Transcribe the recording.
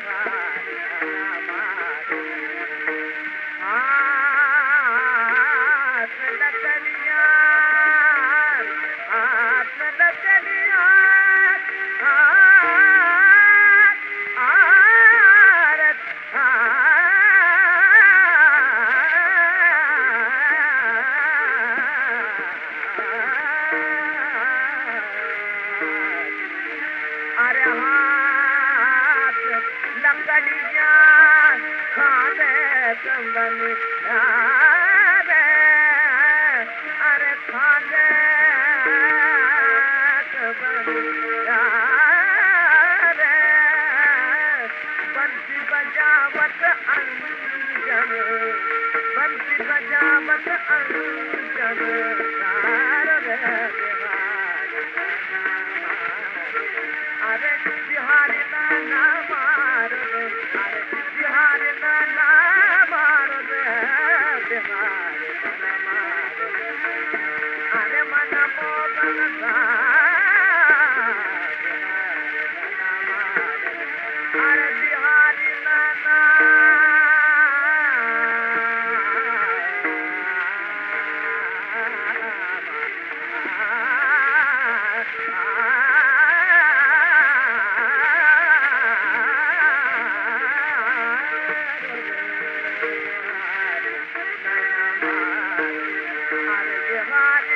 Bye. खाध अरे खाधे तव्हां your heart.